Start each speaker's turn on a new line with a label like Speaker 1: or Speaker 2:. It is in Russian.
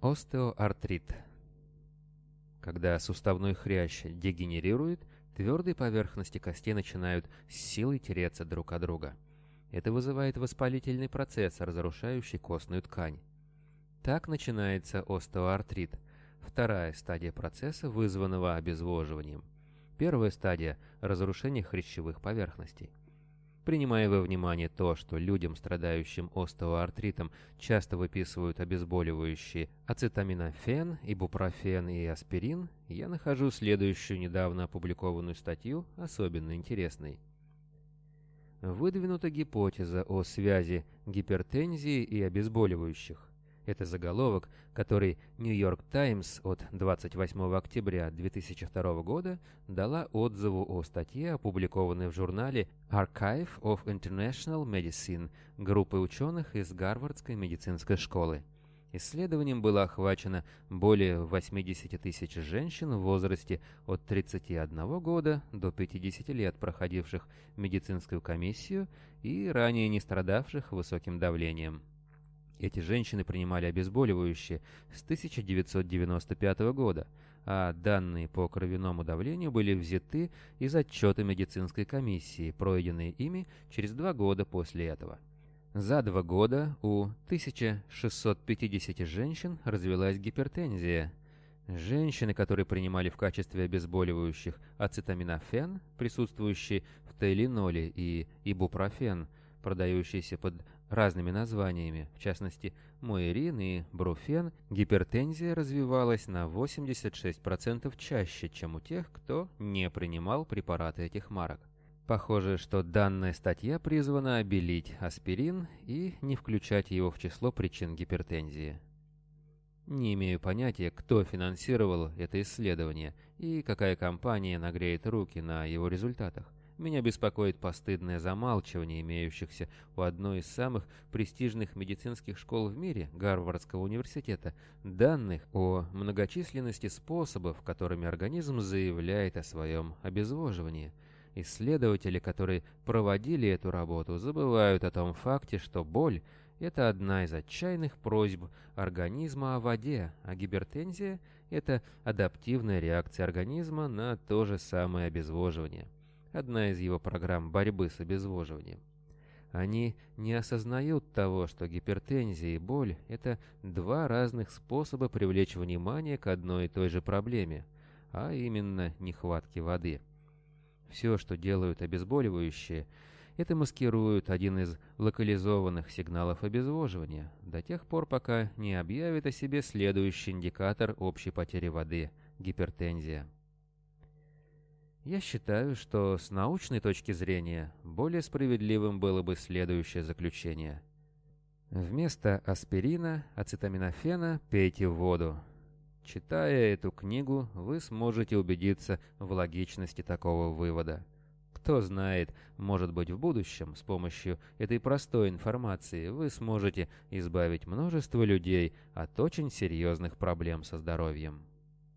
Speaker 1: Остеоартрит. Когда суставной хрящ дегенерирует, твердые поверхности костей начинают с силой тереться друг от друга. Это вызывает воспалительный процесс, разрушающий костную ткань. Так начинается остеоартрит, вторая стадия процесса, вызванного обезвоживанием. Первая стадия – разрушение хрящевых поверхностей. Принимая во внимание то, что людям, страдающим остеоартритом, часто выписывают обезболивающие ацетаминофен, ибупрофен и аспирин, я нахожу следующую недавно опубликованную статью особенно интересной. Выдвинута гипотеза о связи гипертензии и обезболивающих. Это заголовок, который New York Times от 28 октября 2002 года дала отзыву о статье, опубликованной в журнале Archive of International Medicine группы ученых из Гарвардской медицинской школы. Исследованием было охвачено более 80 тысяч женщин в возрасте от 31 года до 50 лет, проходивших медицинскую комиссию и ранее не страдавших высоким давлением. Эти женщины принимали обезболивающие с 1995 года, а данные по кровяному давлению были взяты из отчета медицинской комиссии, пройденные ими через два года после этого. За два года у 1650 женщин развилась гипертензия. Женщины, которые принимали в качестве обезболивающих ацетаминофен, присутствующий в тейлиноле, и ибупрофен, продающийся под разными названиями, в частности, муэрин и бруфен, гипертензия развивалась на 86% чаще, чем у тех, кто не принимал препараты этих марок. Похоже, что данная статья призвана обелить аспирин и не включать его в число причин гипертензии. Не имею понятия, кто финансировал это исследование и какая компания нагреет руки на его результатах. Меня беспокоит постыдное замалчивание имеющихся у одной из самых престижных медицинских школ в мире, Гарвардского университета, данных о многочисленности способов, которыми организм заявляет о своем обезвоживании. Исследователи, которые проводили эту работу, забывают о том факте, что боль – это одна из отчаянных просьб организма о воде, а гипертензия – это адаптивная реакция организма на то же самое обезвоживание одна из его программ борьбы с обезвоживанием. Они не осознают того, что гипертензия и боль – это два разных способа привлечь внимание к одной и той же проблеме, а именно нехватке воды. Все, что делают обезболивающие, это маскируют один из локализованных сигналов обезвоживания, до тех пор, пока не объявит о себе следующий индикатор общей потери воды – гипертензия. Я считаю, что с научной точки зрения более справедливым было бы следующее заключение. Вместо аспирина, ацетаминофена пейте воду. Читая эту книгу, вы сможете убедиться в логичности такого вывода. Кто знает, может быть в будущем с помощью этой простой информации вы сможете избавить множество людей от очень серьезных проблем со здоровьем.